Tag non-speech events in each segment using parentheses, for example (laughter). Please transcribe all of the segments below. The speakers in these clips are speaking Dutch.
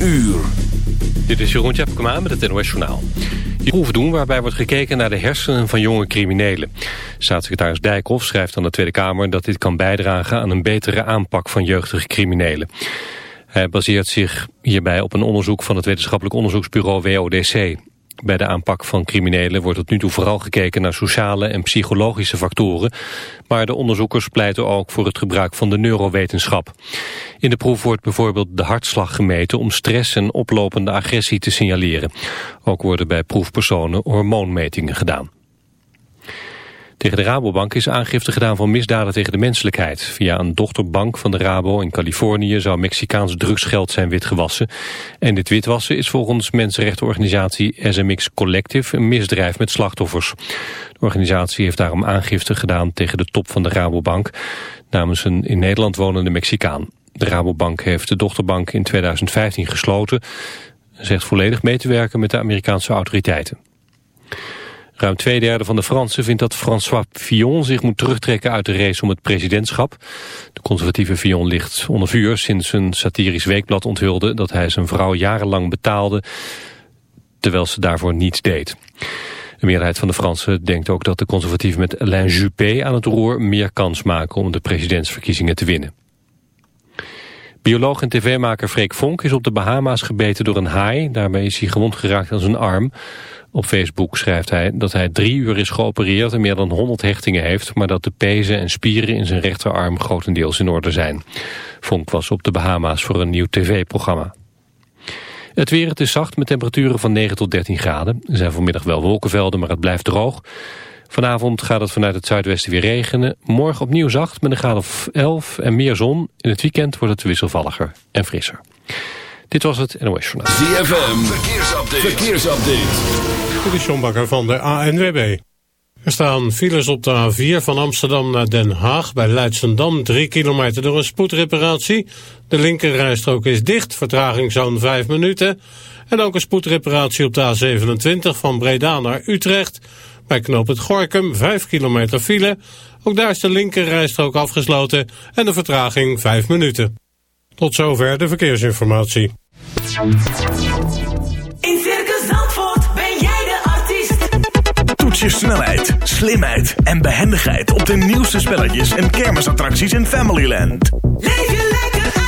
uur. Dit is Jeroen Tjepkema met het NOS Journaal. Je proef doen waarbij wordt gekeken naar de hersenen van jonge criminelen. Staatssecretaris Dijkhoff schrijft aan de Tweede Kamer... dat dit kan bijdragen aan een betere aanpak van jeugdige criminelen. Hij baseert zich hierbij op een onderzoek van het wetenschappelijk onderzoeksbureau WODC. Bij de aanpak van criminelen wordt tot nu toe vooral gekeken naar sociale en psychologische factoren. Maar de onderzoekers pleiten ook voor het gebruik van de neurowetenschap. In de proef wordt bijvoorbeeld de hartslag gemeten om stress en oplopende agressie te signaleren. Ook worden bij proefpersonen hormoonmetingen gedaan. Tegen de Rabobank is aangifte gedaan van misdaden tegen de menselijkheid. Via een dochterbank van de Rabo in Californië zou Mexicaans drugsgeld zijn witgewassen. En dit witwassen is volgens mensenrechtenorganisatie SMX Collective een misdrijf met slachtoffers. De organisatie heeft daarom aangifte gedaan tegen de top van de Rabobank namens een in Nederland wonende Mexicaan. De Rabobank heeft de dochterbank in 2015 gesloten en zegt volledig mee te werken met de Amerikaanse autoriteiten. Ruim twee derde van de Fransen vindt dat François Fillon zich moet terugtrekken uit de race om het presidentschap. De conservatieve Fillon ligt onder vuur sinds een satirisch weekblad onthulde dat hij zijn vrouw jarenlang betaalde terwijl ze daarvoor niets deed. De meerderheid van de Fransen denkt ook dat de conservatieven met Alain Juppé aan het roer meer kans maken om de presidentsverkiezingen te winnen. Bioloog en tv-maker Freek Vonk is op de Bahama's gebeten door een haai. Daarbij is hij gewond geraakt aan zijn arm. Op Facebook schrijft hij dat hij drie uur is geopereerd en meer dan 100 hechtingen heeft, maar dat de pezen en spieren in zijn rechterarm grotendeels in orde zijn. Vonk was op de Bahama's voor een nieuw tv-programma. Het weer, het is zacht met temperaturen van 9 tot 13 graden. Er zijn vanmiddag wel wolkenvelden, maar het blijft droog. Vanavond gaat het vanuit het zuidwesten weer regenen. Morgen opnieuw zacht met een graad of 11 en meer zon. In het weekend wordt het wisselvalliger en frisser. Dit was het NOS Journaal. ZFM, verkeersupdate. verkeersupdate. Dit is Bakker van de ANWB. Er staan files op de A4 van Amsterdam naar Den Haag bij Leidsendam. Drie kilometer door een spoedreparatie. De linkerrijstrook is dicht, vertraging zo'n vijf minuten. En ook een spoedreparatie op de A27 van Breda naar Utrecht. Bij knoop het Gorkum 5 kilometer file. Ook daar is de linkerrijstrook afgesloten en de vertraging 5 minuten. Tot zover de verkeersinformatie. In Circus Zandvoort ben jij de artiest. Toets je snelheid, slimheid en behendigheid op de nieuwste spelletjes en kermisattracties in Familyland. Leef je lekker uit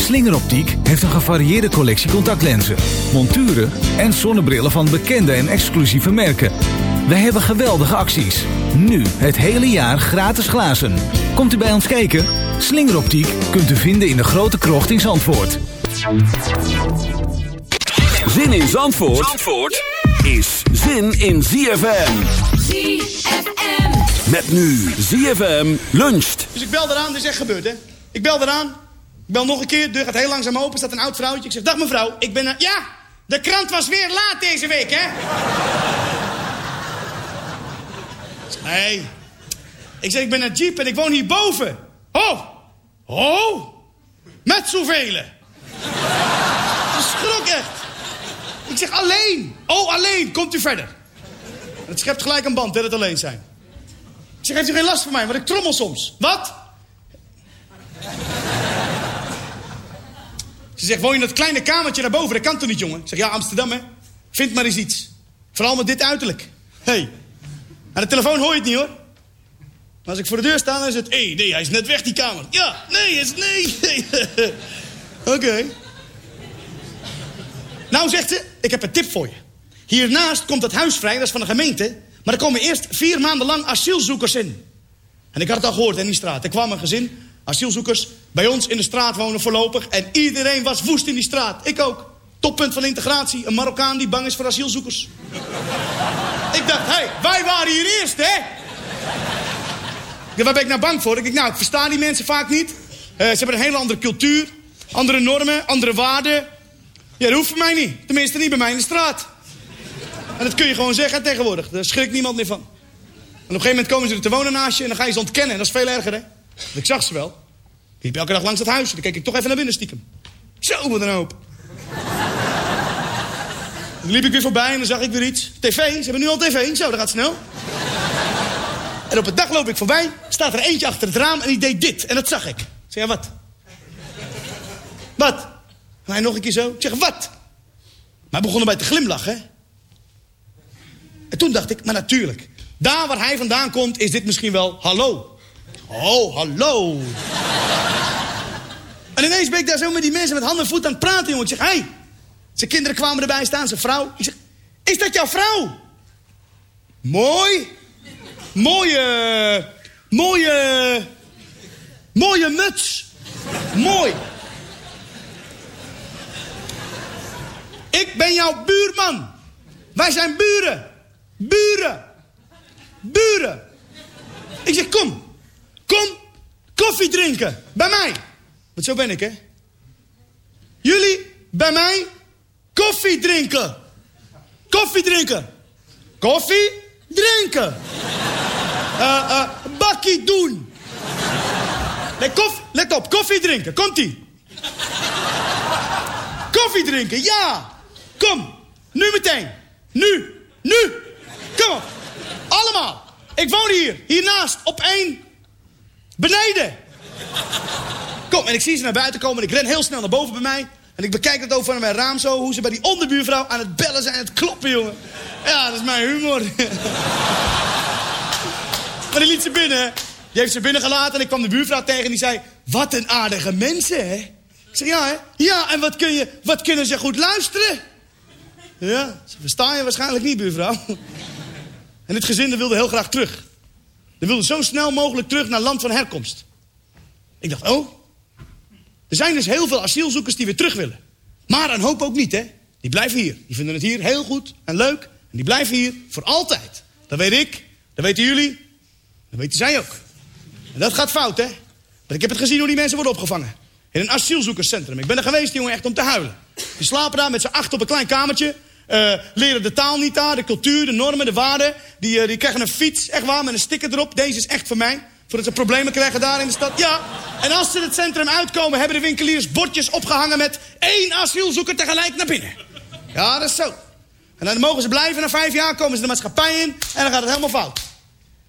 Slingeroptiek heeft een gevarieerde collectie contactlenzen, monturen en zonnebrillen van bekende en exclusieve merken. Wij hebben geweldige acties. Nu het hele jaar gratis glazen. Komt u bij ons kijken? Slingeroptiek kunt u vinden in de grote krocht in Zandvoort. Zin in Zandvoort, Zandvoort is zin in ZFM. ZFM. Met nu ZFM luncht. Dus ik bel eraan, dit is echt gebeurd, hè? Ik bel eraan. Ik bel nog een keer, de deur gaat heel langzaam open. staat een oud vrouwtje. Ik zeg, dag mevrouw, ik ben... er- Ja, de krant was weer laat deze week, hè? Nee. Ik zeg, ik ben een jeep en ik woon hierboven. Oh, oh, met zoveel. Schrok echt. Ik zeg, alleen. Oh, alleen, komt u verder. Het schept gelijk een band, hè, het alleen zijn. Ik zeg, heeft u geen last van mij, want ik trommel soms. Wat? Ze zegt, woon je in dat kleine kamertje daarboven? Dat kan toch niet, jongen? Ik zeg, ja, Amsterdam, hè. Vind maar eens iets. Vooral met dit uiterlijk. Hé. Hey. Aan de telefoon hoor je het niet, hoor. Maar als ik voor de deur sta, dan is het... Hé, nee, hij is net weg, die kamer. Ja, nee, is nee. (laughs) Oké. Nou, zegt ze, ik heb een tip voor je. Hiernaast komt het huis vrij, dat is van de gemeente. Maar er komen eerst vier maanden lang asielzoekers in. En ik had het al gehoord in die straat. Er kwam een gezin, asielzoekers, bij ons in de straat wonen voorlopig. En iedereen was woest in die straat. Ik ook. Toppunt van integratie. Een Marokkaan die bang is voor asielzoekers. ik dacht, hé, hey, wij waren hier eerst, hè? Waar ben ik nou bang voor? Ik denk, nou, ik versta die mensen vaak niet. Eh, ze hebben een hele andere cultuur, andere normen, andere waarden. Ja, dat hoeft voor mij niet. Tenminste, niet bij mij in de straat. En dat kun je gewoon zeggen tegenwoordig. Daar schrikt niemand meer van. En op een gegeven moment komen ze er te wonen naast je... en dan ga je ze ontkennen. En dat is veel erger, hè? Ik zag ze wel. Ik liep elke dag langs het huis. Dan keek ik toch even naar binnen stiekem. Zo, wat een hoop. Dan liep ik weer voorbij en dan zag ik weer iets. TV, ze hebben nu al tv. Zo, dat gaat snel. En op een dag loop ik voorbij, staat er eentje achter het raam en die deed dit. En dat zag ik. Ik zeg, ja, wat? Wat? En hij nog een keer zo. Ik zeg, wat? Maar hij begon erbij te glimlachen? En toen dacht ik, maar natuurlijk. Daar waar hij vandaan komt, is dit misschien wel hallo. Oh, hallo. en ineens ben ik daar zo met die mensen met handen en voeten aan het praten, jongen. Ik zeg, hé. Hey. Zijn kinderen kwamen erbij staan, zijn vrouw. Ik zeg, is dat jouw vrouw? Mooi. Mooie, mooie, mooie muts. Mooi. Ik ben jouw buurman. Wij zijn buren. Buren. Buren. Ik zeg, kom. Kom koffie drinken. Bij mij. Want zo ben ik, hè. Jullie bij mij koffie drinken. Koffie drinken. Koffie drinken. Uh, uh, bakkie doen. Nee, koff, let op, koffie drinken. Komt-ie. Koffie drinken, ja. Kom, nu meteen. Nu, nu. Kom op. Allemaal. Ik woon hier, hiernaast, op één. Beneden. Kom, en ik zie ze naar buiten komen en ik ren heel snel naar boven bij mij. En ik bekijk het over mijn raam zo, hoe ze bij die onderbuurvrouw aan het bellen zijn, aan het kloppen, jongen. Ja, dat is mijn humor. (laughs) maar die liet ze binnen. Die heeft ze binnengelaten en ik kwam de buurvrouw tegen en die zei... Wat een aardige mensen, hè? Ik zeg, ja, hè? Ja, en wat, kun je, wat kunnen ze goed luisteren? Ja, ze verstaan je waarschijnlijk niet, buurvrouw. (laughs) En het gezin wilde heel graag terug. Dat wilde zo snel mogelijk terug naar land van herkomst. Ik dacht, oh, er zijn dus heel veel asielzoekers die weer terug willen. Maar een hoop ook niet, hè. Die blijven hier. Die vinden het hier heel goed en leuk. En die blijven hier voor altijd. Dat weet ik, dat weten jullie, dat weten zij ook. En dat gaat fout, hè. Want ik heb het gezien hoe die mensen worden opgevangen. In een asielzoekerscentrum. Ik ben er geweest, jongen, echt om te huilen. Die slapen daar met z'n acht op een klein kamertje. Uh, leren de taal niet daar, de cultuur, de normen, de waarden. Die, uh, die krijgen een fiets, echt waar, met een sticker erop. Deze is echt voor mij. Voordat ze problemen krijgen daar in de stad. Ja, en als ze het centrum uitkomen... hebben de winkeliers bordjes opgehangen met... één asielzoeker tegelijk naar binnen. Ja, dat is zo. En dan mogen ze blijven. Na vijf jaar komen ze de maatschappij in... en dan gaat het helemaal fout.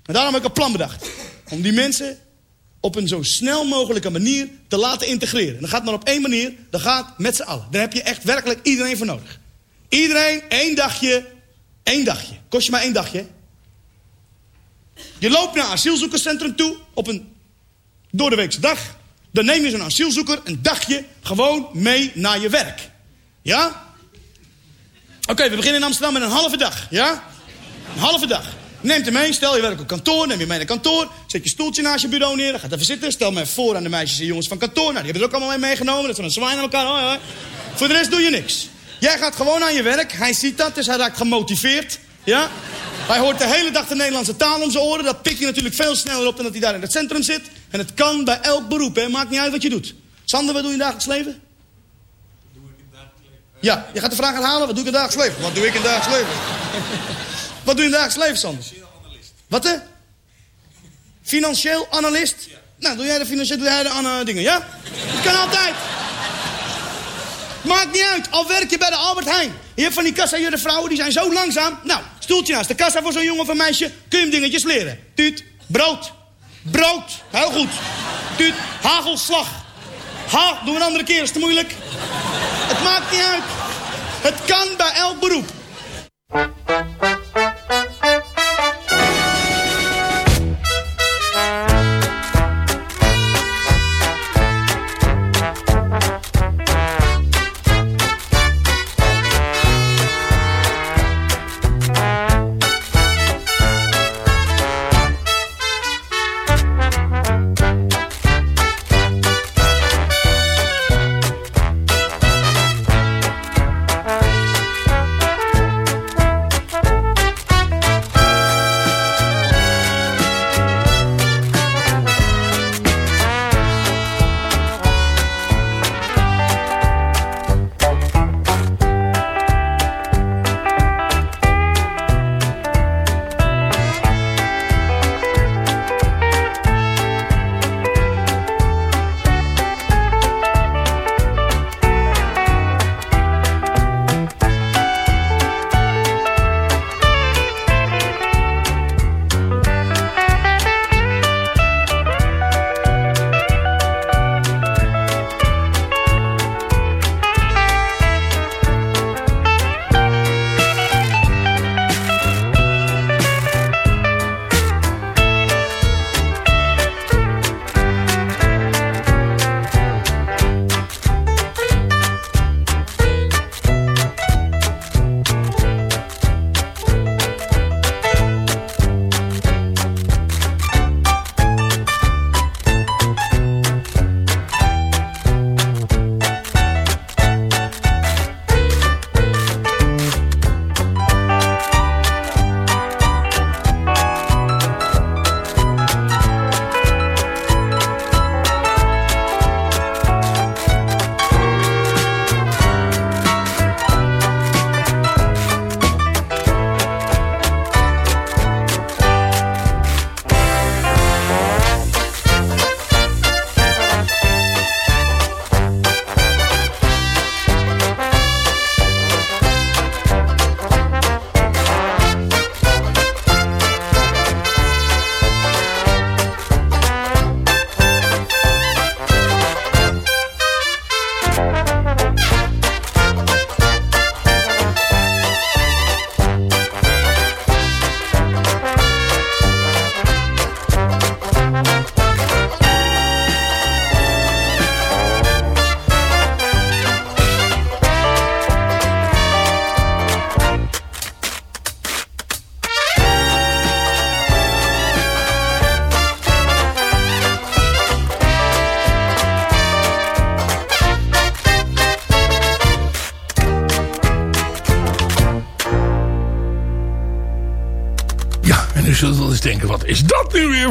En daarom heb ik een plan bedacht. Om die mensen op een zo snel mogelijke manier te laten integreren. En dat gaat maar op één manier. Dat gaat met z'n allen. Daar heb je echt werkelijk iedereen voor nodig. Iedereen één dagje. één dagje. Kost je maar één dagje. Je loopt naar een asielzoekerscentrum toe op een doordeweekse dag. Dan neem je zo'n asielzoeker een dagje gewoon mee naar je werk. Ja? Oké, we beginnen in Amsterdam met een halve dag. Ja? Een halve dag. Neemt hem mee, stel je werkt op kantoor, neem je mee naar kantoor. Zet je stoeltje naast je bureau neer, gaat even zitten. Stel me voor aan de meisjes en jongens van kantoor. Nou, die hebben het ook allemaal mee meegenomen. Dat zijn een zwijn aan elkaar. Voor de rest doe je niks. Jij gaat gewoon aan je werk. Hij ziet dat, dus hij raakt gemotiveerd. Ja? Hij hoort de hele dag de Nederlandse taal om zijn oren. Dat pikt hij natuurlijk veel sneller op dan dat hij daar in het centrum zit. En het kan bij elk beroep, hè. Maakt niet uit wat je doet. Sander, wat doe je in dagelijks leven? Doe ik in dagelijks leven? Ja, je gaat de vraag herhalen. Wat doe ik in dagelijks leven? Wat doe ik in dagelijks leven? (laughs) wat doe je in dagelijks leven, Sander? Financieel analist. Wat hè? Financieel analist? Ja. Nou, doe jij de financieel, doe jij de uh, dingen, ja? Dat kan altijd. Maakt niet uit, al werk je bij de Albert Heijn. Je hebt van die kassa vrouwen, die zijn zo langzaam. Nou, stoeltje naast de kassa voor zo'n jongen of een meisje. Kun je hem dingetjes leren. Tuut, brood. Brood, heel goed. Tuut, hagelslag. Ha, doe een andere keer, is te moeilijk. Het maakt niet uit. Het kan bij elk beroep.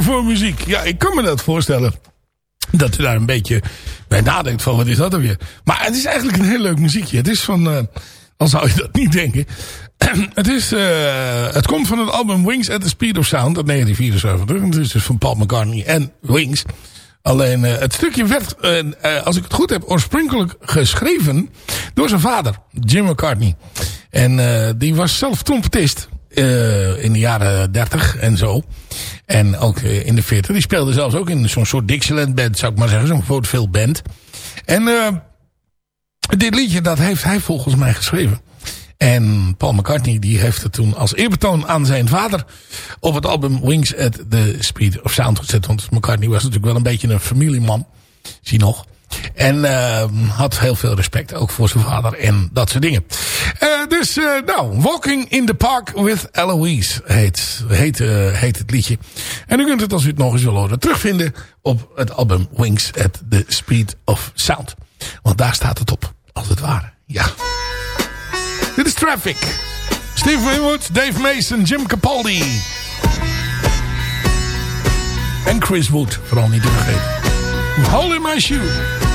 Voor muziek? Ja, ik kan me dat voorstellen. Dat u daar een beetje bij nadenkt van, wat is dat dan weer? Maar het is eigenlijk een heel leuk muziekje. Het is van, eh al zou je dat niet denken. (clears throat) het, is, eh, het komt van het album Wings at the Speed of Sound uit 1974. Het is dus van Paul McCartney en Wings. Alleen eh, het stukje werd, als ik het goed heb, oorspronkelijk geschreven door zijn vader, Jim McCartney. En die was zelf trompetist in de jaren 30 en zo. En ook eh, in de 40. Die speelde zelfs ook in zo'n soort Dixieland band, zou ik maar zeggen. Zo'n vaudeville band. En eh, dit liedje, dat heeft hij volgens mij geschreven. En Paul McCartney die heeft het toen als eerbetoon aan zijn vader op het album Wings at the Speed of Sound gezet. Want McCartney was natuurlijk wel een beetje een familieman. Zie nog. En uh, had heel veel respect ook voor zijn vader en dat soort dingen. Uh, dus uh, nou, Walking in the Park with Eloise heet, heet, heet het liedje. En u kunt het als u het nog eens wil horen terugvinden op het album Wings at the Speed of Sound. Want daar staat het op, als het ware. Ja. Dit is Traffic. Steve Winwood, Dave Mason, Jim Capaldi. En Chris Wood, vooral niet te vergeten. Hole in my shoe.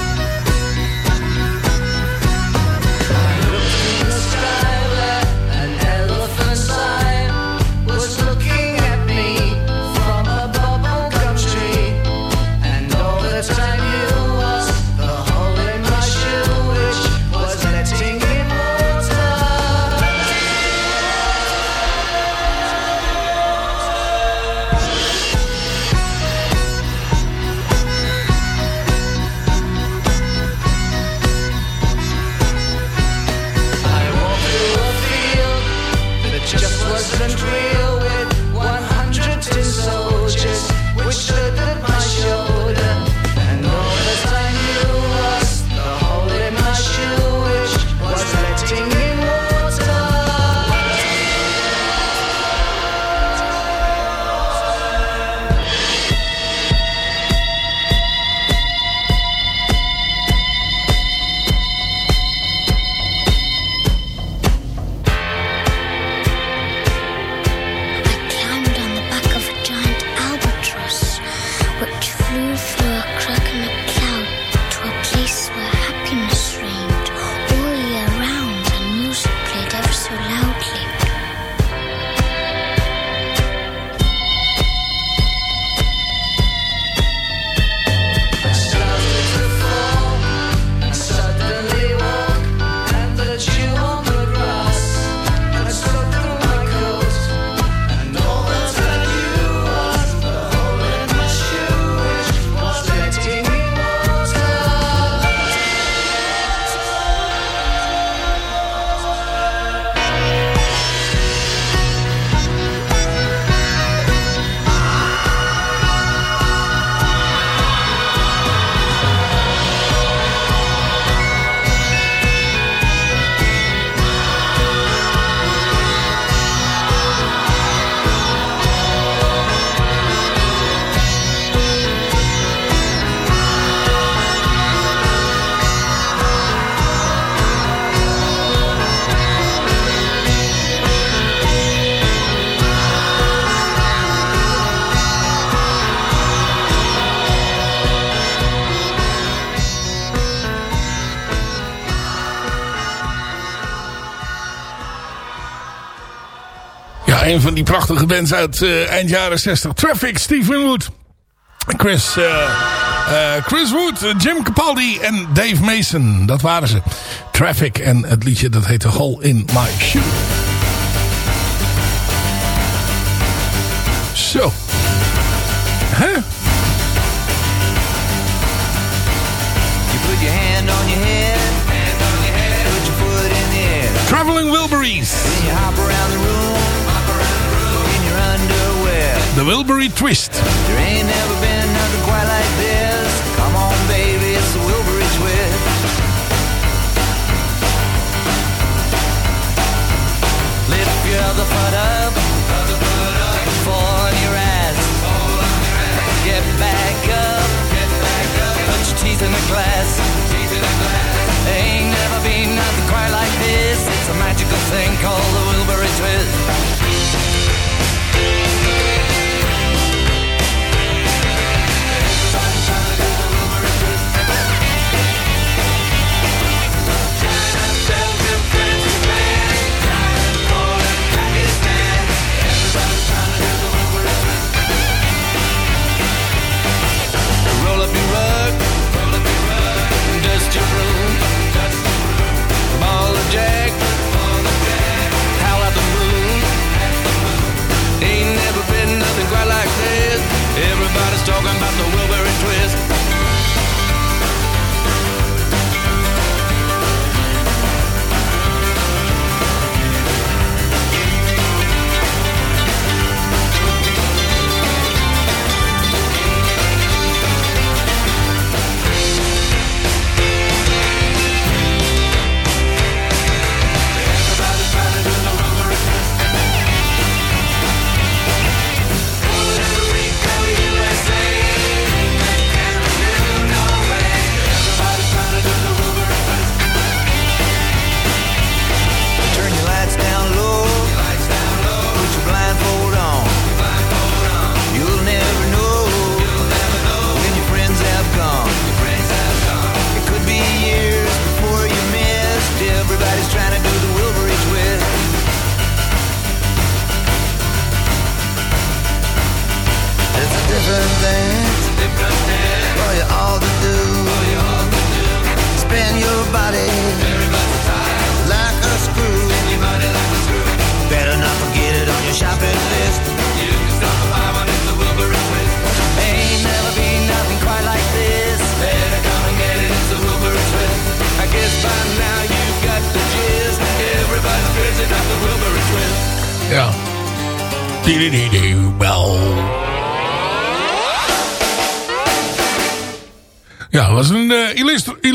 een van die prachtige bands uit eh, eind jaren 60. Traffic, Stephen Wood. Chris, eh, eh, Chris Wood, Jim Capaldi en Dave Mason. Dat waren ze. Traffic en het liedje dat heette Hole in My Shoe. Zo. Hè? Huh? You Traveling Wilburys. Put your teeth in the glass. Ain't never been nothing quite like this. It's a magical thing called the Wilbury twist.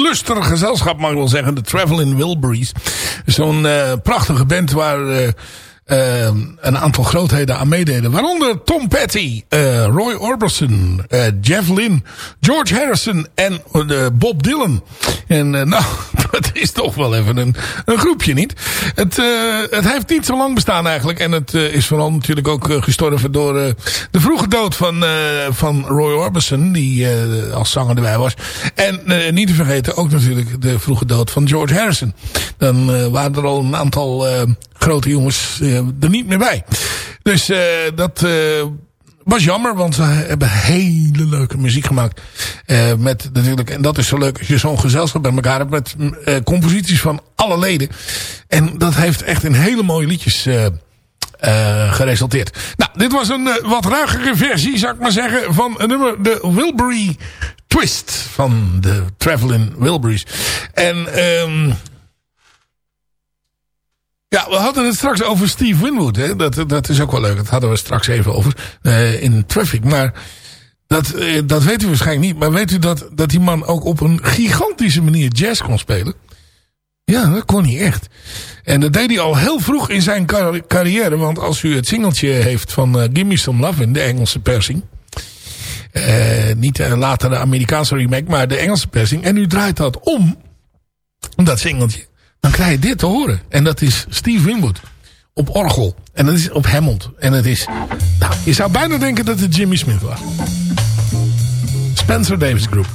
Illuster, illuster gezelschap, mag ik wel zeggen. De Traveling Wilburys. Zo'n eh, prachtige band waar eh, eh, een aantal grootheden aan meededen. Waaronder Tom Petty, eh, Roy Orbison, eh, Jeff Lynne, George Harrison en eh, Bob Dylan. En (laughs) nou, dat is toch wel even een, een groepje niet. Het, het heeft niet zo lang bestaan eigenlijk. En het is vooral natuurlijk ook gestorven door de vroege dood van, van Roy Orbison. Die als zanger erbij was. En niet te vergeten ook natuurlijk de vroege dood van George Harrison. Dan waren er al een aantal grote jongens eh, er niet meer bij. Dus eh, dat... eh, was jammer, want ze hebben hele leuke muziek gemaakt. Met natuurlijk, en dat is zo leuk als je zo'n gezelschap bij elkaar hebt. Met eh, composities van alle leden. En dat heeft echt in hele mooie liedjes geresulteerd. Nou, dit was een wat ruigere versie, zou ik maar zeggen. Van nummer, de Wilbury Twist. Van de Traveling Wilburys. En... ehm ja, we hadden het straks over Steve Winwood. Hè? Dat, dat is ook wel leuk. Dat hadden we straks even over eh, in Traffic. Maar dat, eh, dat weet u waarschijnlijk niet. Maar weet u dat, dat die man ook op een gigantische manier jazz kon spelen? Ja, dat kon hij echt. En dat deed hij al heel vroeg in zijn car- carrière. Want als u het singeltje heeft van eh, Gimme Some Love in de Engelse persing. niet later de Amerikaanse remake, maar de Engelse persing. En u draait dat om, dat singeltje. Dan krijg je dit te horen. En dat is Steve Winwood. Op orgel. En dat is op Hammond. En het is... Nou, je zou bijna denken dat het Jimmy Smith was. Spencer Davis Group.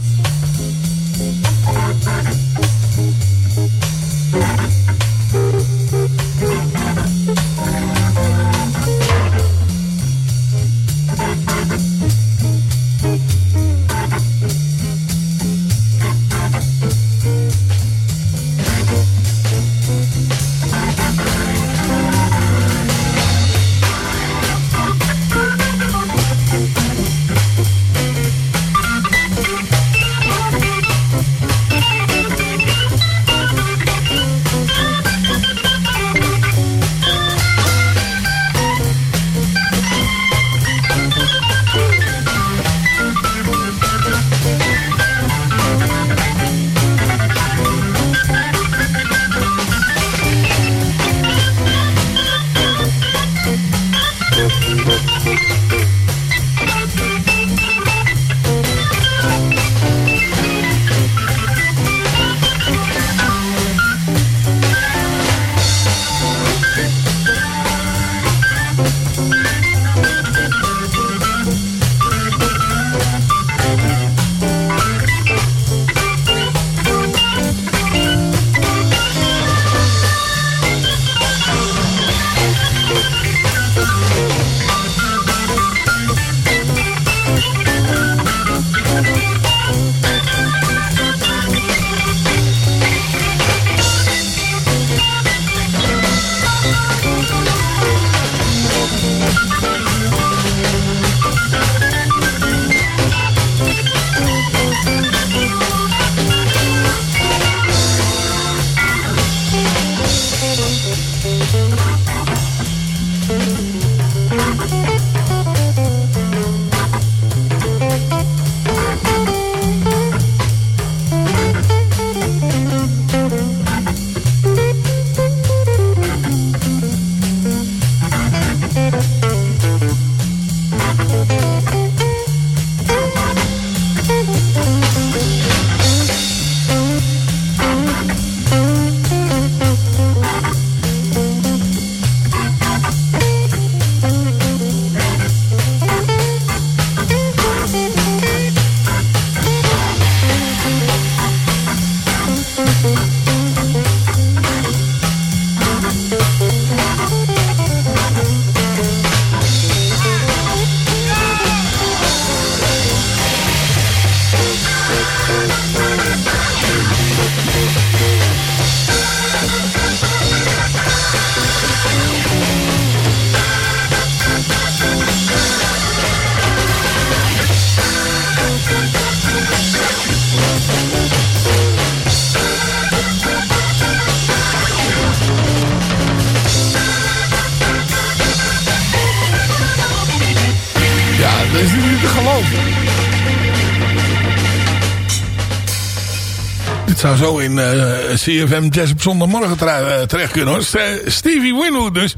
Zou zo in eh, CFM Jazz op zondagmorgen eh, terecht kunnen hoor. St- Stevie Winwood dus.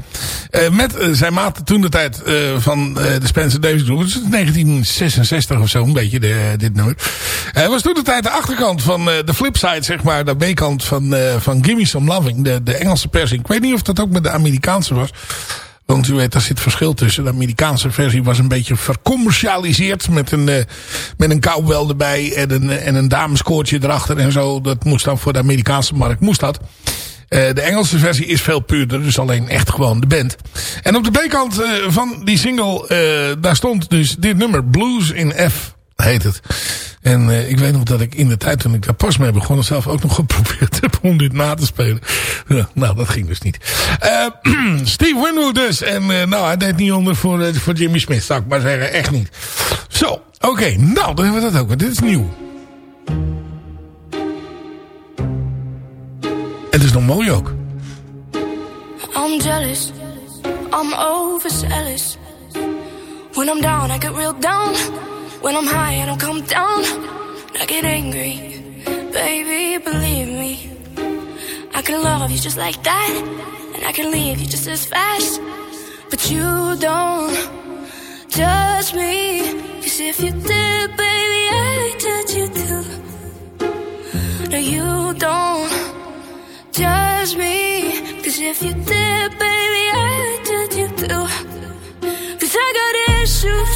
Eh, met zijn maat toen de tijd van de Spencer Davis Group. Het is 1966 of zo een beetje de, dit nummer. Hij was toen de tijd de achterkant van de flipside zeg maar. De B-kant van, van Gimme Some Loving. De, de Engelse persing. Ik weet niet of dat ook met de Amerikaanse was. Want u weet, daar zit verschil tussen. De Amerikaanse versie was een beetje vercommercialiseerd. Met een, eh, met een cowbell erbij. En een, en een dameskoortje erachter en zo. Dat moest dan voor de Amerikaanse markt. Moest dat. Eh, de Engelse versie is veel puurder. Dus alleen echt gewoon de band. En op de B-kant eh, van die single. eh, daar stond dus dit nummer. Blues in F heet het. En eh, ik weet nog dat ik in de tijd toen ik daar pas mee begon... zelf ook nog (laughs) geprobeerd heb om dit na te spelen. Nou, dat ging dus niet. Eh, (clears throat) Steve Winwood dus. En eh, nou, hij deed niet onder voor, voor Jimmy Smith, zou ik maar zeggen. Echt niet. Zo, oké. nou, dan hebben we dat ook. Dit is nieuw. Het is nog mooi ook. I'm jealous. I'm overzealous. When I'm down, I get real down. When I'm high, I don't come down. I get angry. Baby, believe me. I can love you just like that. And I can leave you just as fast. But you don't judge me. Cause if you did, baby, I'd judge you too. No, you don't judge me. Cause if you did, baby, I'd judge you too. Cause I got issues,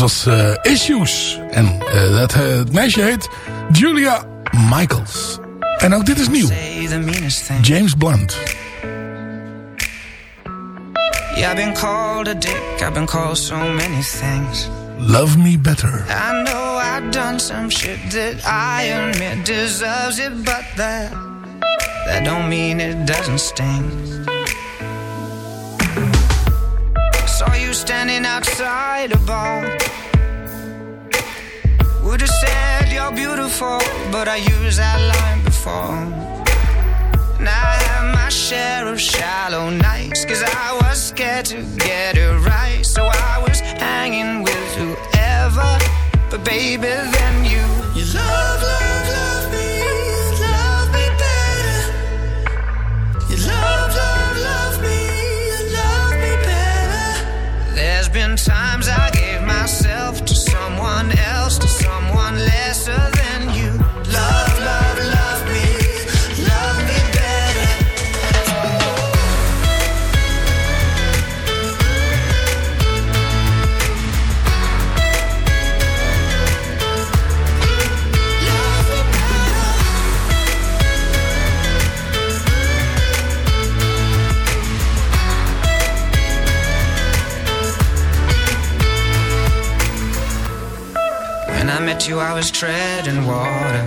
was eh, Issues. En eh, dat, eh, het meisje heet Julia Michaels. En ook dit is nieuw. James Blunt. Yeah, I've been called a dick. I've been called so many things. Love Me Better. I know I've done some shit that I admit deserves it, but that that don't mean it doesn't sting. Standing outside a bar. Would have said you're beautiful, but I used that line before. And I had my share of shallow nights, cause I was scared to get it right. So I was hanging with whoever, but baby, then you. been times I gave myself was treading water.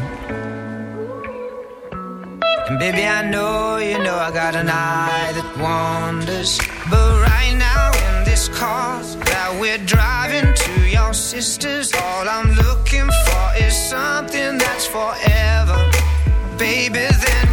And baby, I know you know I got an eye that wanders. But right now, in this car that we're driving to your sister's, all I'm looking for is something that's forever. Baby, then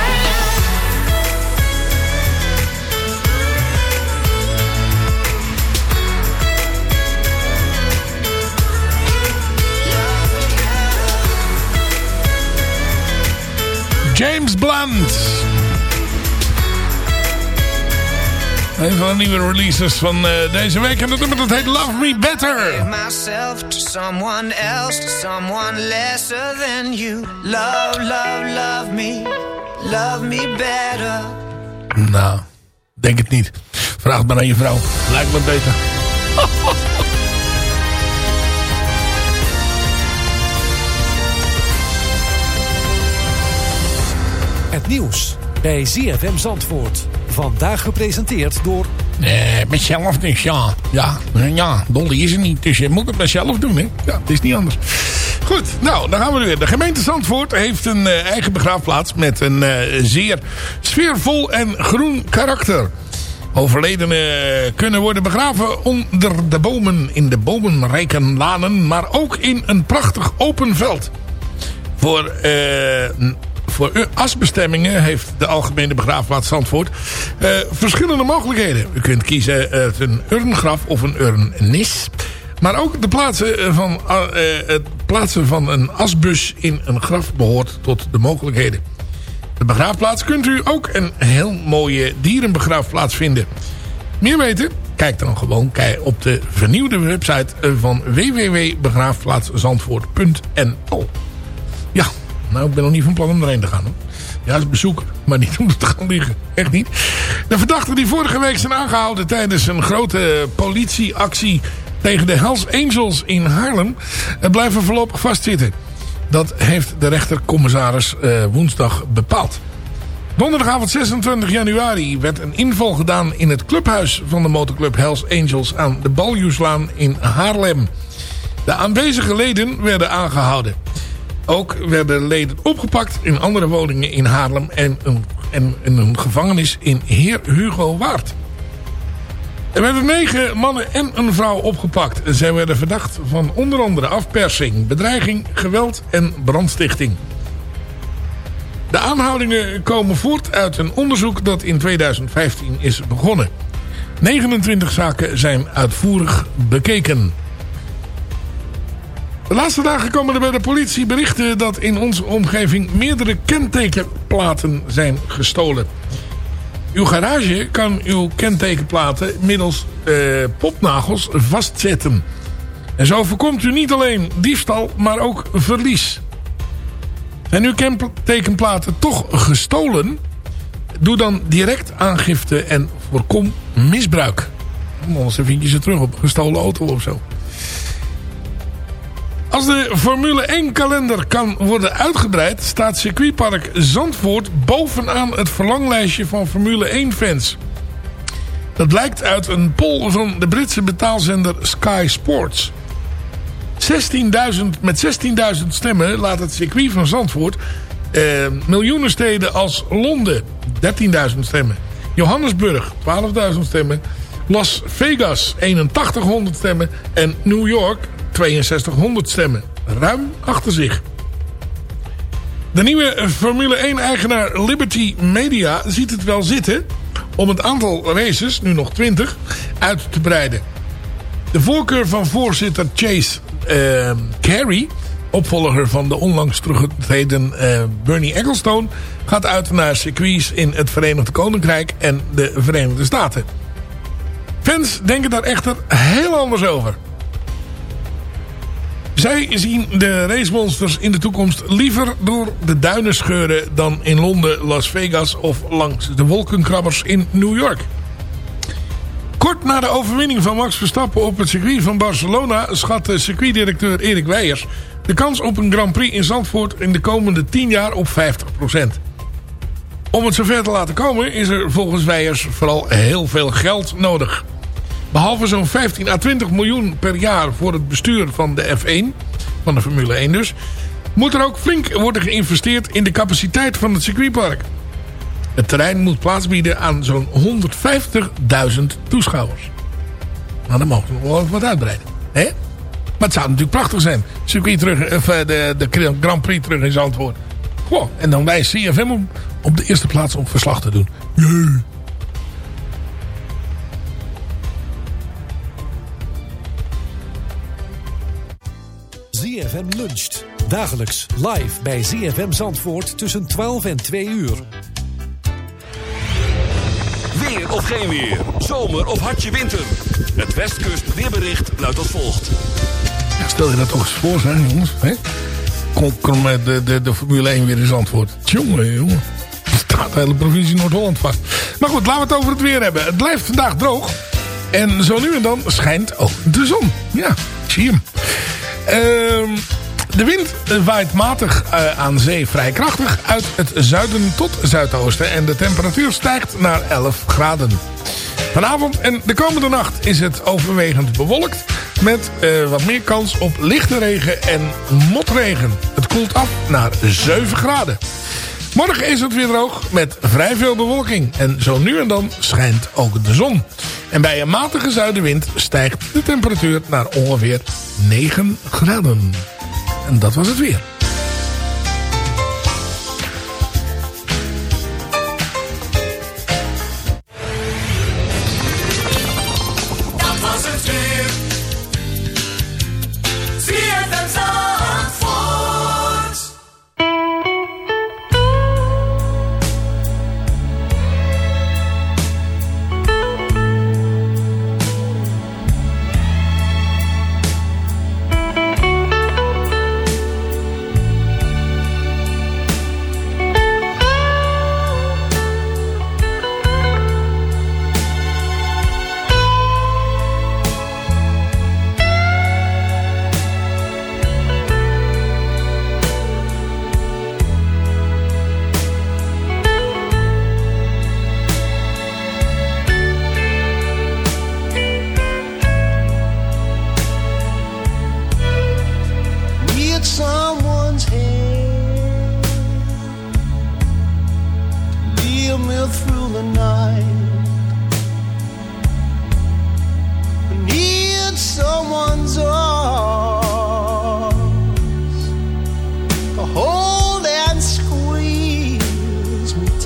James Blunt. Een van de nieuwe releases van eh, deze week. En dat nummer dat heet Love Me Better. Give myself to someone else, to someone lesser than you. Love, love, love me. Love me better. Nou, denk het niet. Vraag het maar aan je vrouw. Lijkt me beter. (laughs) nieuws bij ZFM Zandvoort. Vandaag gepresenteerd door... Nee, mezelf dus, ja. Ja, ja, Dolly is er niet. Dus je moet het mezelf doen, hè. Ja, het is niet anders. Goed, nou, dan gaan we weer. De gemeente Zandvoort heeft een eh, eigen begraafplaats... met een eh, zeer sfeervol en groen karakter. Overledenen kunnen worden begraven onder de bomen... in de bomenrijke lanen... maar ook in een prachtig open veld. Voor... eh voor asbestemmingen heeft de Algemene Begraafplaats Zandvoort eh, verschillende mogelijkheden. U kunt kiezen uit een urngraf of een urnis. Maar ook de plaatsen eh, van, eh, eh, het plaatsen van een asbus in een graf behoort tot de mogelijkheden. De begraafplaats kunt u ook een heel mooie dierenbegraafplaats vinden. Meer weten? Kijk dan gewoon op de vernieuwde website eh, van www.begraafplaatszandvoort.nl Ja, nou, ik ben nog niet van plan om erheen te gaan. Hoor. Ja, als bezoeker, maar niet om te gaan liggen. Echt niet. De verdachten die vorige week zijn aangehouden tijdens een grote politieactie tegen de Hells Angels in Haarlem, eh, blijven voorlopig vastzitten. Dat heeft de rechtercommissaris eh, woensdag bepaald. Donderdagavond 26 januari werd een inval gedaan in het clubhuis van de motorclub Hells Angels aan de Baljuwslaan in Haarlem. De aanwezige leden werden aangehouden. Ook werden leden opgepakt in andere woningen in Haarlem en een, en een gevangenis in Heer Hugo Waard. Er werden negen mannen en een vrouw opgepakt. Zij werden verdacht van onder andere afpersing, bedreiging, geweld en brandstichting. De aanhoudingen komen voort uit een onderzoek dat in 2015 is begonnen. 29 zaken zijn uitvoerig bekeken. De laatste dagen komen er bij de politie berichten dat in onze omgeving meerdere kentekenplaten zijn gestolen. Uw garage kan uw kentekenplaten middels eh, popnagels vastzetten. En zo voorkomt u niet alleen diefstal, maar ook verlies. Zijn uw kentekenplaten toch gestolen? Doe dan direct aangifte en voorkom misbruik. Anders vind je ze terug op gestolen auto of zo. Als de Formule 1 kalender kan worden uitgebreid... staat circuitpark Zandvoort bovenaan het verlanglijstje van Formule 1 fans. Dat blijkt uit een poll van de Britse betaalzender Sky Sports. 16.000, met 16.000 stemmen laat het circuit van Zandvoort... Eh, miljoenen steden als Londen, 13.000 stemmen... Johannesburg 12.000 stemmen. Las Vegas 8100 stemmen. En New York 6200 stemmen. Ruim achter zich. De nieuwe Formule 1-eigenaar Liberty Media ziet het wel zitten... om het aantal races, nu nog 20, uit te breiden. De voorkeur van voorzitter Chase eh, Carey... opvolger van de onlangs teruggetreden eh, Bernie Ecclestone... gaat uit naar circuits in het Verenigd Koninkrijk en de Verenigde Staten. Fans denken daar echter heel anders over. Zij zien de racemonsters in de toekomst liever door de duinen scheuren... dan in Londen, Las Vegas of langs de wolkenkrabbers in New York. Kort na de overwinning van Max Verstappen op het circuit van Barcelona... schat de circuitdirecteur Erik Weijers de kans op een Grand Prix in Zandvoort... in de komende 10 jaar op 50% Om het zover te laten komen is er volgens Weijers vooral heel veel geld nodig. Behalve zo'n 15 à 20 miljoen per jaar voor het bestuur van de F1, van de Formule 1 dus, moet er ook flink worden geïnvesteerd in de capaciteit van het circuitpark. Het terrein moet plaats bieden aan zo'n 150.000 toeschouwers. Nou, dan mogen we wel wat uitbreiden. Hè? Maar het zou natuurlijk prachtig zijn. Circuit terug, of, eh, de, de Grand Prix terug in Zandvoort. Goh, en dan wij CFM om op de eerste plaats om verslag te doen. ZFM luncht. Dagelijks live bij ZFM Zandvoort tussen 12 en 2 uur. Weer of geen weer. Zomer of hartje winter. Het Westkust weerbericht luidt als volgt. Ja, stel je dat toch eens voor, zijn jongens. Hè? Kom, de, de, de Formule 1 weer in Zandvoort. Jongen, jongen. Er staat de hele provincie Noord-Holland vast. Maar goed, laten we het over het weer hebben. Het blijft vandaag droog. En zo nu en dan schijnt ook de zon. Ja, zie je hem. Ehm, de wind waait matig eh, aan zee vrij krachtig uit het zuiden tot zuidoosten. En de temperatuur stijgt naar 11 graden. Vanavond en de komende nacht is het overwegend bewolkt. Met eh, wat meer kans op lichte regen en motregen. Het koelt af naar 7 graden. Morgen is het weer droog met vrij veel bewolking. En zo nu en dan schijnt ook de zon. En bij een matige zuidenwind stijgt de temperatuur naar ongeveer 9 graden. En dat was het weer.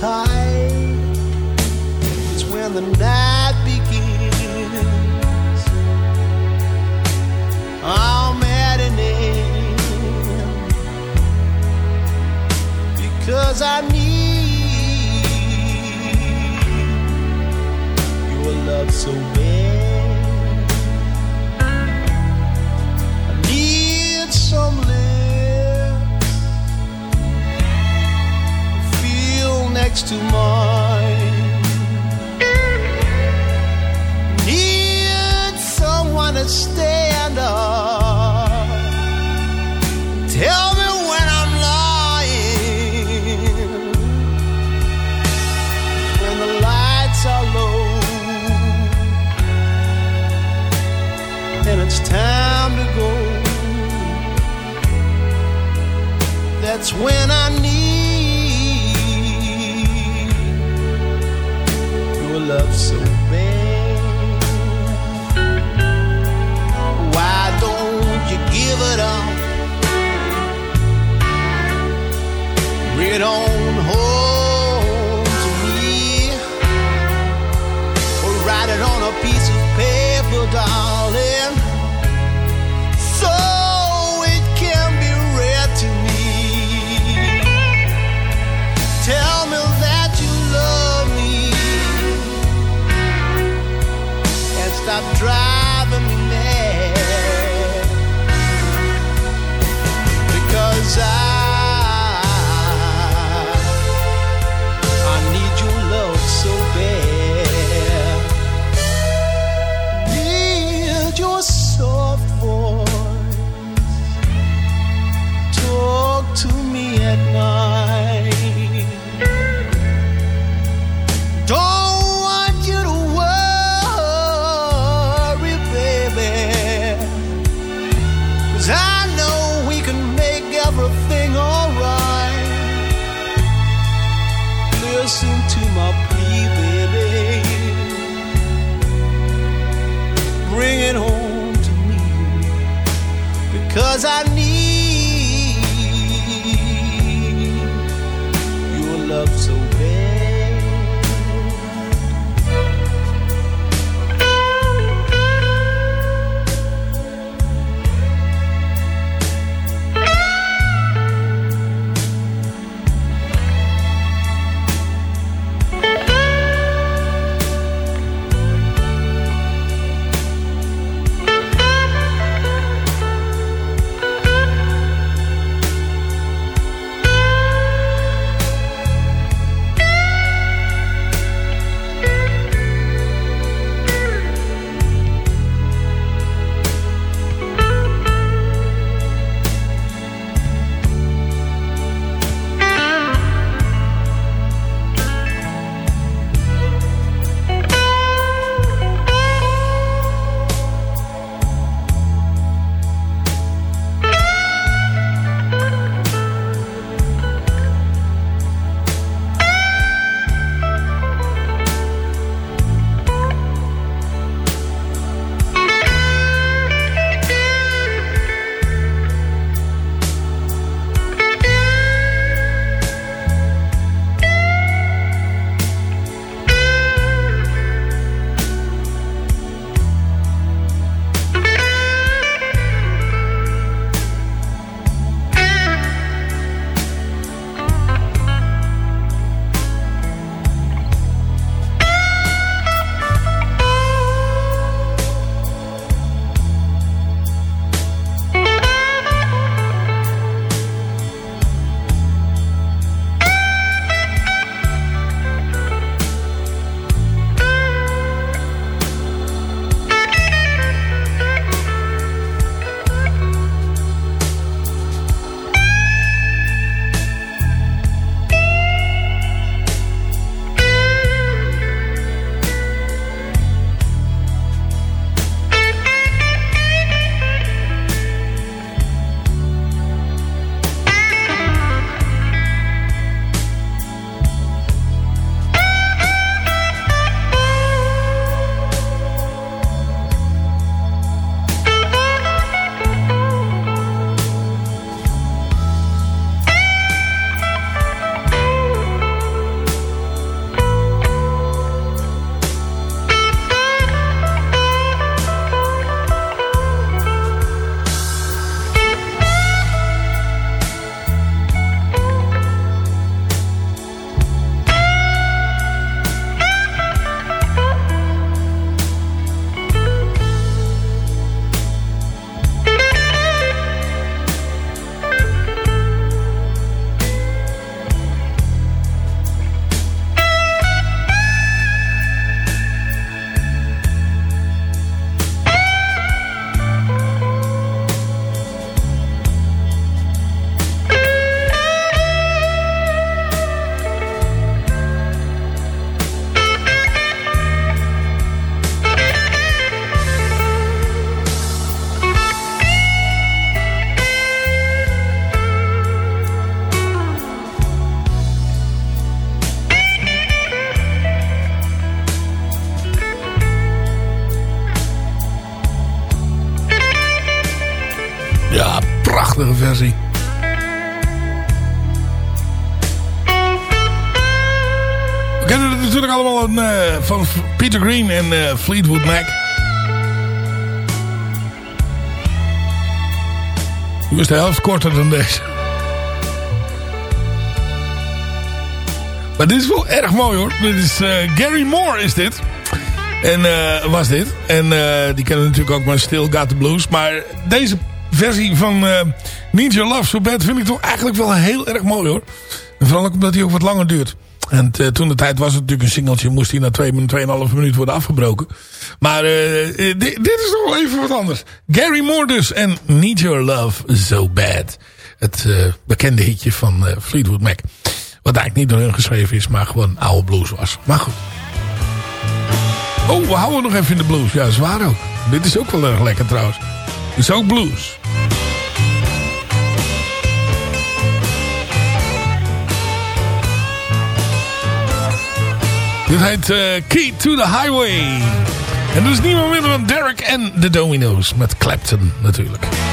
Tight. It's when the night begins. I'm at an end because I need your love so bad. I need some next to mine. Need someone to stand up. Tell me when I'm lying. When the lights are low. And it's time to go. That's when I van Peter Green en eh, Fleetwood Mac. Die was de helft korter dan deze. Maar dit is wel erg mooi hoor. Dit is eh, Gary Moore is dit. En eh, was dit. En die kennen natuurlijk ook maar Still Got The Blues. Maar deze versie van Need Your Love So Bad vind ik toch eigenlijk wel heel erg mooi hoor. En vooral ook omdat hij ook wat langer duurt. En eh, toen de tijd was het natuurlijk een singeltje. Moest hij na 2 2,5 minuten worden afgebroken. Maar eh, eh, dit, is toch wel even wat anders. Gary Moore dus. En Need Your Love So Bad. Het bekende hitje van Fleetwood Mac. Wat eigenlijk niet door hun geschreven is. Maar gewoon oude blues was. Maar goed. Oh, we houden nog even in de blues. Ja, zwaar ook. Dit is ook wel erg lekker trouwens. Dit is ook blues. Dit heet eh, Key to the Highway. En is niemand minder dan Derek en de Domino's. Met Clapton natuurlijk.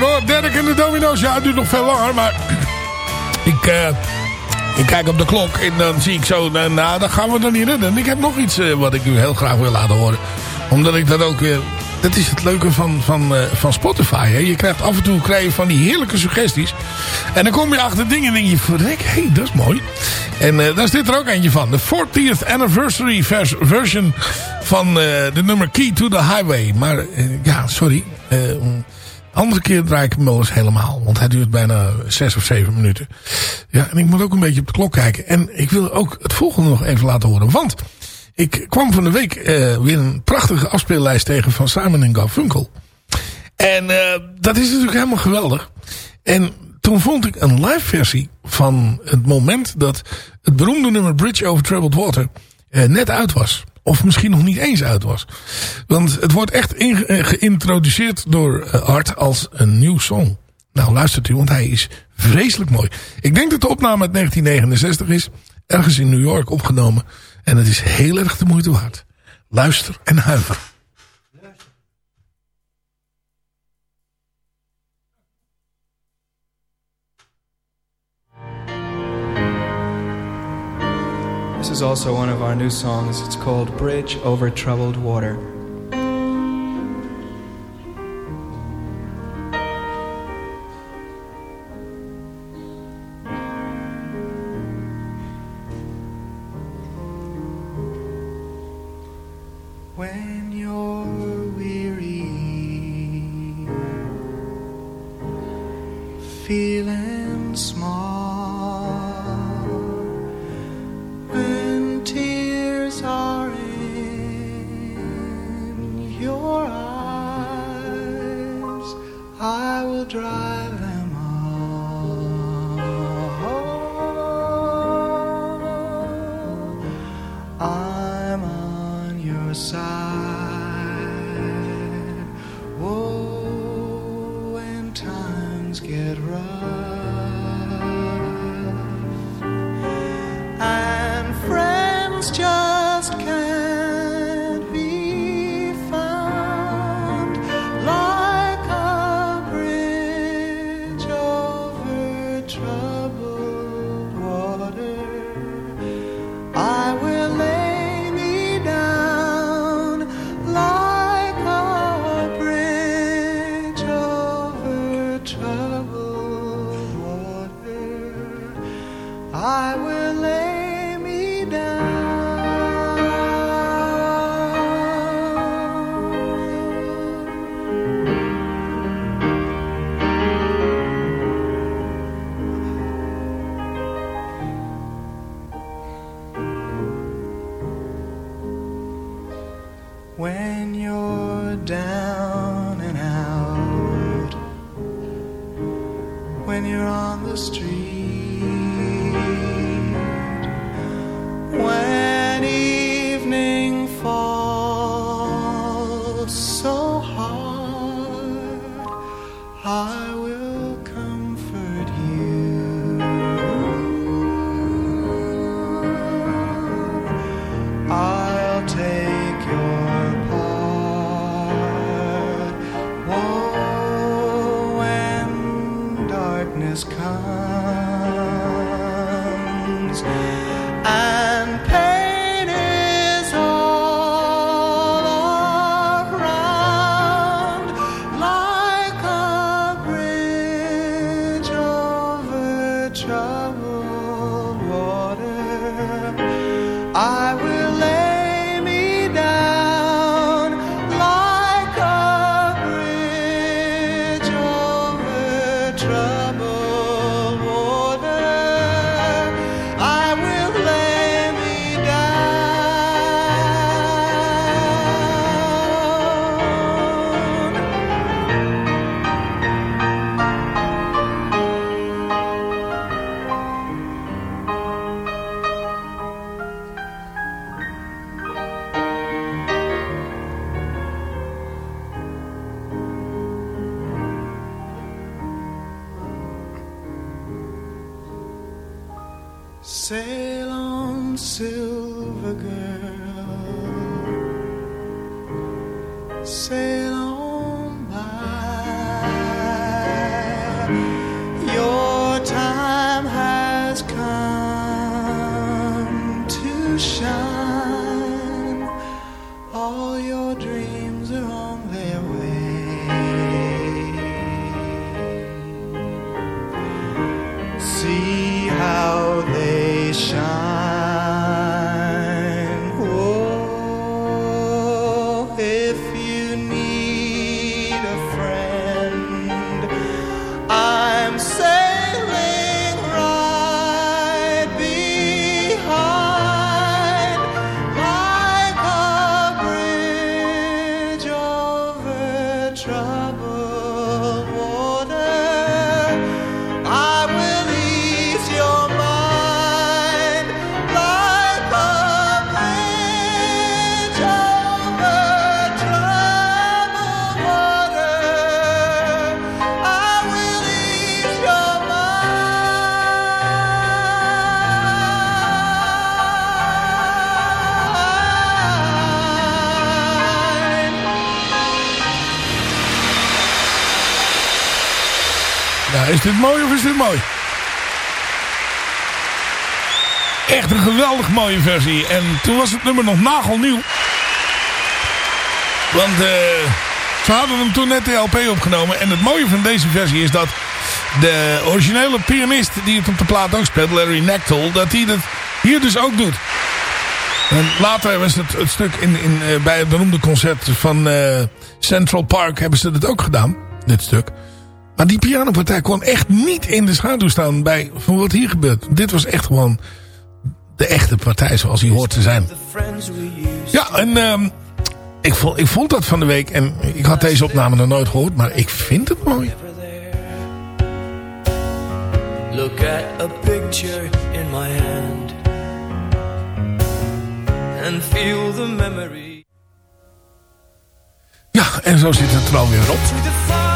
Hoor. Derde keer in de domino's. Ja, het duurt nog veel langer, maar... (clears throat) ik, eh, ik kijk op de klok en dan zie ik zo... Nou, nou dan gaan we er niet redden. En ik heb nog iets eh, wat ik u heel graag wil laten horen. Omdat ik dat ook weer... Dat is het leuke van, van, eh, van Spotify. Hè? Je krijgt af en toe krijg van die heerlijke suggesties. En dan kom je achter dingen en denk je... Verrek, hé, hey, dat is mooi. En daar is dit er ook eentje van. De 40th anniversary vers- version van de nummer Key to the Highway. Maar ja, sorry. Andere keer draai ik hem helemaal. Want hij duurt bijna zes of zeven minuten. Ja, en ik moet ook een beetje op de klok kijken. En ik wil ook het volgende nog even laten horen. Want ik kwam van de week eh, weer een prachtige afspeellijst tegen van Simon Garfunkel. En eh, dat is natuurlijk helemaal geweldig. En toen vond ik een live versie van het moment dat het beroemde nummer Bridge over Troubled Water eh, net uit was. Of misschien nog niet eens uit was. Want het wordt echt eh, geïntroduceerd door eh, Art als een nieuw song. Nou luistert u, want hij is vreselijk mooi. Ik denk dat de opname uit 1969 is. Ergens in New York opgenomen. En het is heel erg de moeite waard. Luister en huiver. Is also one of our new songs. It's called Bridge Over Troubled Water. Will dry darkness comes. And is dit mooi of is dit mooi? Echt een geweldig mooie versie. En toen was het nummer nog nagelnieuw. Want eh, ze hadden hem toen net de LP opgenomen. En het mooie van deze versie is dat de originele pianist die het op de plaat ook speelt, Larry Knechtel, dat hij dat hier dus ook doet. En later was het, het stuk in, in, eh, bij het beroemde concert van eh, Central Park hebben ze dat ook gedaan. Dit stuk. Maar die pianopartij kon echt niet in de schaduw staan bij van wat hier gebeurt. Dit was echt gewoon de echte partij zoals die hoort te zijn. Ja, en ehm, ik, vond, ik vond dat van de week. En ik had deze opname nog nooit gehoord. Maar ik vind het mooi. Look at a picture in my hand and feel the memory. Ja, en zo zit het er alweer op.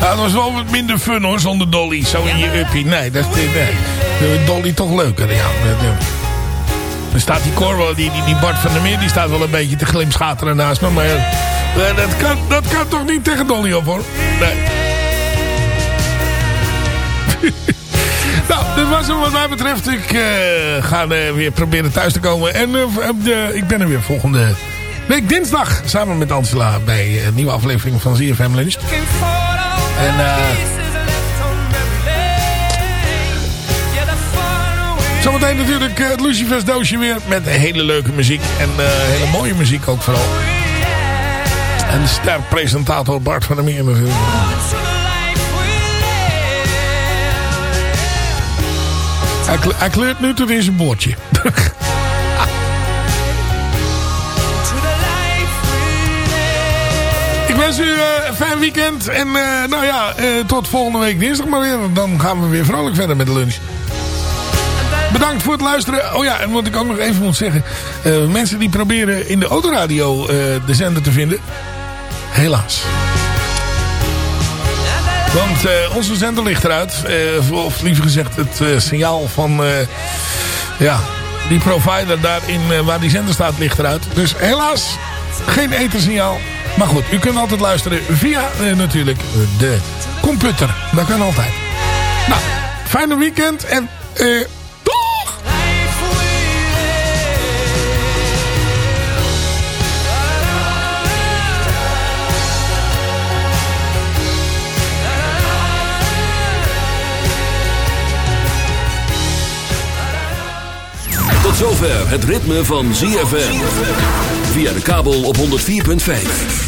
Ja, dat was wel wat minder fun hoor, zonder Dolly. Zo in je uppie. Nee, dat is nee. Dolly toch leuker. Ja, dan staat die Corwell, die, die, die Bart van der Meer, die staat wel een beetje te glimschateren naast me. Maar eh, dat, kan, dat kan toch niet tegen Dolly op hoor. Nee. (laughs) nou, dit was hem wat mij betreft. Ik eh, ga eh, weer proberen thuis te komen. En ik ben er weer volgende week dinsdag. Samen met Angela bij een nieuwe aflevering van ZFM Lunch. En eh... Zometeen natuurlijk eh, het Lucifers doosje weer met hele leuke muziek. En eh, hele mooie muziek ook vooral. En sterpresentator Bart van der Meer natuurlijk. Hij kleurt nu tot in zijn boordje. (laughs) wens u eh, een fijn weekend. En eh, nou ja, eh, tot volgende week dinsdag maar weer. Dan gaan we weer vrolijk verder met de lunch. Bedankt voor het luisteren. Oh ja, en wat ik ook nog even moet zeggen. eh, mensen die proberen in de autoradio eh, de zender te vinden. Helaas. Want eh, onze zender ligt eruit. Eh, of liever gezegd het eh, signaal van... eh, ja, die provider daarin eh, waar die zender staat ligt eruit. Dus helaas geen etensignaal. Maar goed, u kunt altijd luisteren via eh, natuurlijk de computer. Dat kan altijd. Nou, fijne weekend en... eh zover het ritme van ZFM. Via de kabel op 104.5.